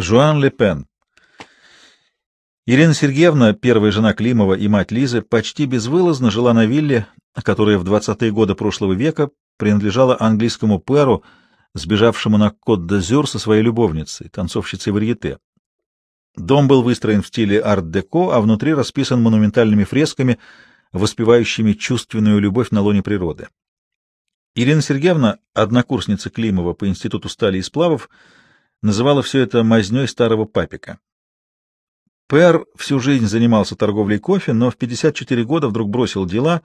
Жуан Ле Пен. Ирина Сергеевна, первая жена Климова и мать Лизы, почти безвылазно жила на вилле, которая в 20-е годы прошлого века принадлежала английскому пэру, сбежавшему на Кот-д'Азюр со своей любовницей, танцовщицей варьете. Дом был выстроен в стиле арт-деко, а внутри расписан монументальными фресками, воспевающими чувственную любовь на лоне природы. Ирина Сергеевна, однокурсница Климова по Институту стали и сплавов, называла все это мазней старого папика. Пэр всю жизнь занимался торговлей кофе, но в 54 года вдруг бросил дела,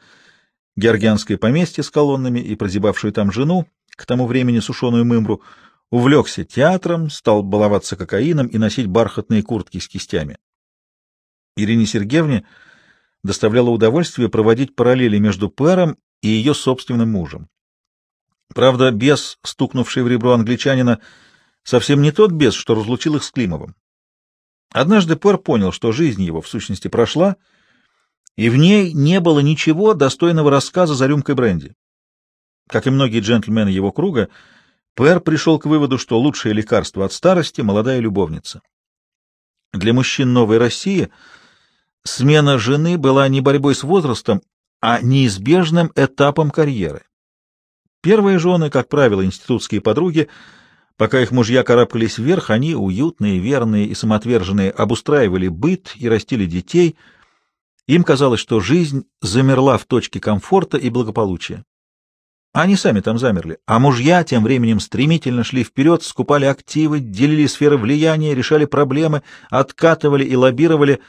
георгианское поместье с колоннами и прозябавшую там жену, к тому времени сушеную мымру, увлекся театром, стал баловаться кокаином и носить бархатные куртки с кистями. Ирине Сергеевне доставляло удовольствие проводить параллели между Пэром и ее собственным мужем. Правда, бес, стукнувший в ребро англичанина, совсем не тот бес, что разлучил их с Климовым. Однажды Пэр понял, что жизнь его в сущности прошла, и в ней не было ничего достойного рассказа за рюмкой бренди. Как и многие джентльмены его круга, Пэр пришел к выводу, что лучшее лекарство от старости — молодая любовница. Для мужчин новой России смена жены была не борьбой с возрастом, а неизбежным этапом карьеры. Первые жены, как правило, институтские подруги, пока их мужья карабкались вверх, они, уютные, верные и самоотверженные, обустраивали быт и растили детей. Им казалось, что жизнь замерла в точке комфорта и благополучия. Они сами там замерли, а мужья тем временем стремительно шли вперед, скупали активы, делили сферы влияния, решали проблемы, откатывали и лоббировали.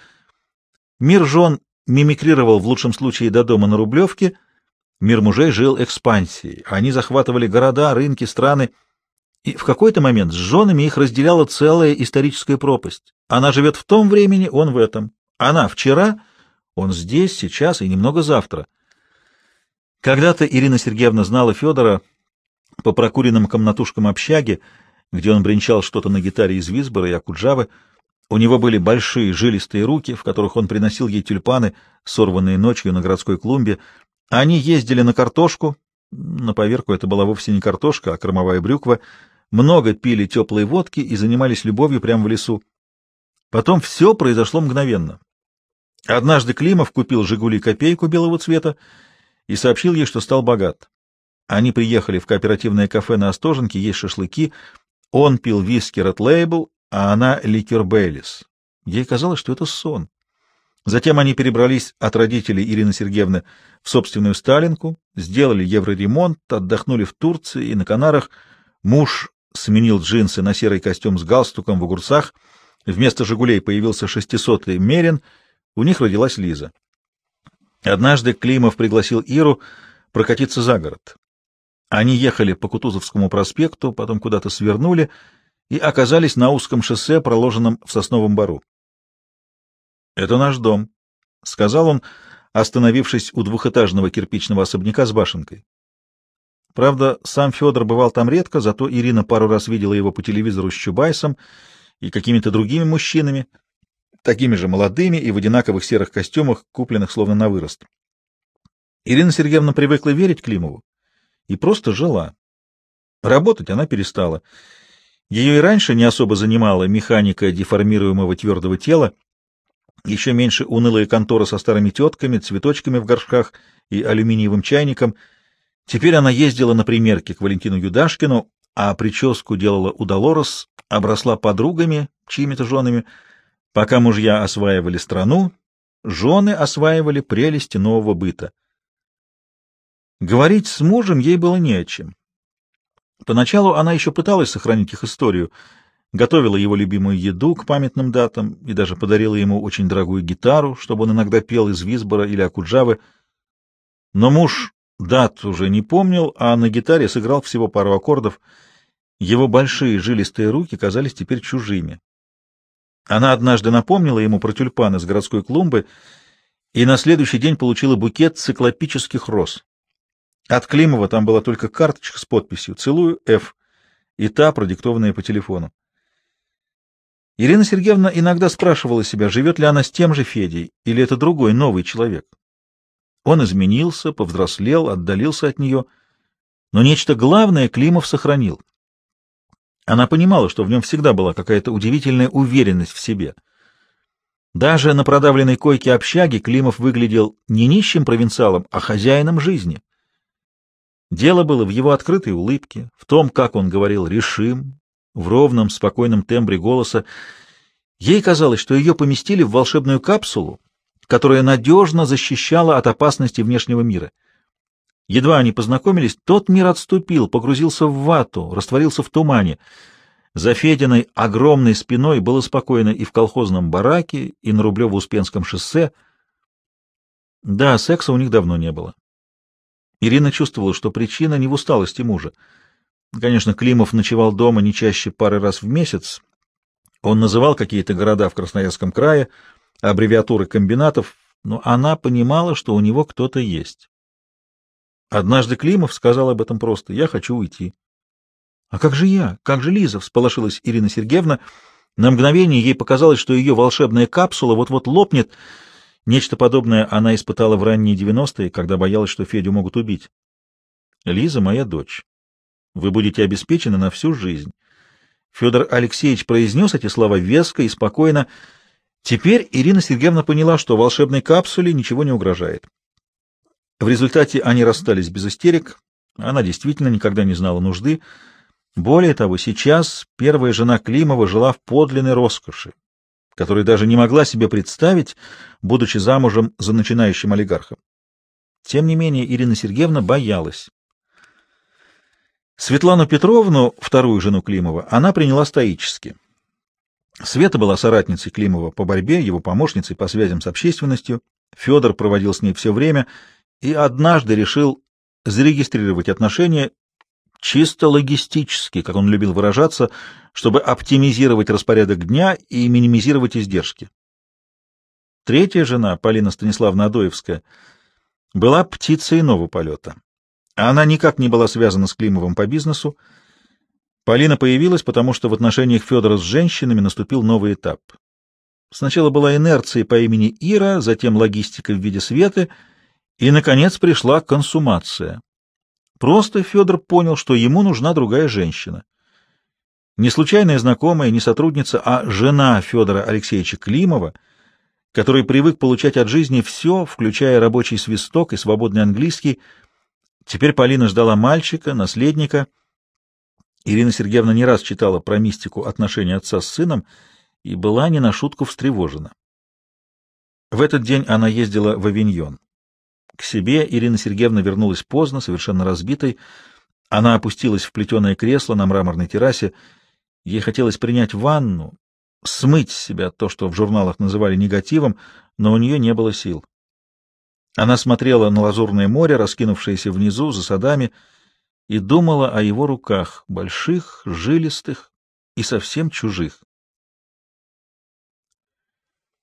Мир жен мимикрировал в лучшем случае до дома на Рублевке, мир мужей жил экспансией. Они захватывали города, рынки, страны, и в какой-то момент с женами их разделяла целая историческая пропасть. Она живет в том времени, он в этом. Она вчера, он здесь, сейчас и немного завтра. Когда-то Ирина Сергеевна знала Федора по прокуренным комнатушкам общаги, где он бренчал что-то на гитаре из Висбора и Акуджавы. У него были большие жилистые руки, в которых он приносил ей тюльпаны, сорванные ночью на городской клумбе. Они ездили на картошку, на поверку это была вовсе не картошка, а кормовая брюква, много пили теплые водки и занимались любовью прямо в лесу. Потом все произошло мгновенно. Однажды Климов купил «Жигули» копейку белого цвета, и сообщил ей, что стал богат. Они приехали в кооперативное кафе на Остоженке есть шашлыки. Он пил виски Red Label, а она ликер Бейлис. Ей казалось, что это сон. Затем они перебрались от родителей Ирины Сергеевны в собственную Сталинку, сделали евроремонт, отдохнули в Турции и на Канарах. Муж сменил джинсы на серый костюм с галстуком в огурцах. Вместо «Жигулей» появился шестисотый Мерин. У них родилась Лиза. Однажды Климов пригласил Иру прокатиться за город. Они ехали по Кутузовскому проспекту, потом куда-то свернули и оказались на узком шоссе, проложенном в сосновом бару. «Это наш дом», — сказал он, остановившись у двухэтажного кирпичного особняка с башенкой. Правда, сам Федор бывал там редко, зато Ирина пару раз видела его по телевизору с Чубайсом и какими-то другими мужчинами — такими же молодыми и в одинаковых серых костюмах, купленных словно на вырост. Ирина Сергеевна привыкла верить Климову и просто жила. Работать она перестала. Ее и раньше не особо занимала механика деформируемого твердого тела, еще меньше унылая контора со старыми тетками, цветочками в горшках и алюминиевым чайником. Теперь она ездила на примерки к Валентину Юдашкину, а прическу делала у Долорес, обросла подругами, чьими-то женами — Пока мужья осваивали страну, жены осваивали прелести нового быта. Говорить с мужем ей было не о чем. Поначалу она еще пыталась сохранить их историю, готовила его любимую еду к памятным датам и даже подарила ему очень дорогую гитару, чтобы он иногда пел из Висбора или Акуджавы. Но муж дат уже не помнил, а на гитаре сыграл всего пару аккордов. Его большие жилистые руки казались теперь чужими. Она однажды напомнила ему про тюльпаны с городской клумбы и на следующий день получила букет циклопических роз. От Климова там была только карточка с подписью «Целую, Ф», и та, продиктованная по телефону. Ирина Сергеевна иногда спрашивала себя, живет ли она с тем же Федей, или это другой, новый человек. Он изменился, повзрослел, отдалился от нее, но нечто главное Климов сохранил. Она понимала, что в нем всегда была какая-то удивительная уверенность в себе. Даже на продавленной койке общаги Климов выглядел не нищим провинциалом, а хозяином жизни. Дело было в его открытой улыбке, в том, как он говорил «решим», в ровном, спокойном тембре голоса. Ей казалось, что ее поместили в волшебную капсулу, которая надежно защищала от опасности внешнего мира. Едва они познакомились, тот мир отступил, погрузился в вату, растворился в тумане. За Фединой огромной спиной было спокойно и в колхозном бараке, и на Рублево-Успенском шоссе. Да, секса у них давно не было. Ирина чувствовала, что причина не в усталости мужа. Конечно, Климов ночевал дома не чаще пары раз в месяц. Он называл какие-то города в Красноярском крае, аббревиатуры комбинатов, но она понимала, что у него кто-то есть. Однажды Климов сказал об этом просто «Я хочу уйти». «А как же я? Как же Лиза?» — всполошилась Ирина Сергеевна. На мгновение ей показалось, что ее волшебная капсула вот-вот лопнет. Нечто подобное она испытала в ранние девяностые, когда боялась, что Федю могут убить. «Лиза — моя дочь. Вы будете обеспечены на всю жизнь». Федор Алексеевич произнес эти слова веско и спокойно. Теперь Ирина Сергеевна поняла, что волшебной капсуле ничего не угрожает. В результате они расстались без истерик. Она действительно никогда не знала нужды. Более того, сейчас первая жена Климова жила в подлинной роскоши, которой даже не могла себе представить, будучи замужем за начинающим олигархом. Тем не менее, Ирина Сергеевна боялась. Светлану Петровну, вторую жену Климова, она приняла стоически. Света была соратницей Климова по борьбе, его помощницей по связям с общественностью. Федор проводил с ней все время — и однажды решил зарегистрировать отношения чисто логистически, как он любил выражаться, чтобы оптимизировать распорядок дня и минимизировать издержки. Третья жена, Полина Станиславна Адоевская, была птицей иного полета. Она никак не была связана с Климовым по бизнесу. Полина появилась, потому что в отношениях Федора с женщинами наступил новый этап. Сначала была инерция по имени Ира, затем логистика в виде Светы — и, наконец, пришла консумация. Просто Федор понял, что ему нужна другая женщина. Не случайная знакомая, не сотрудница, а жена Федора Алексеевича Климова, который привык получать от жизни все, включая рабочий свисток и свободный английский. Теперь Полина ждала мальчика, наследника. Ирина Сергеевна не раз читала про мистику отношений отца с сыном и была не на шутку встревожена. В этот день она ездила в Авиньон. К себе Ирина Сергеевна вернулась поздно, совершенно разбитой. Она опустилась в плетеное кресло на мраморной террасе. Ей хотелось принять ванну, смыть с себя то, что в журналах называли негативом, но у нее не было сил. Она смотрела на лазурное море, раскинувшееся внизу, за садами, и думала о его руках, больших, жилистых и совсем чужих.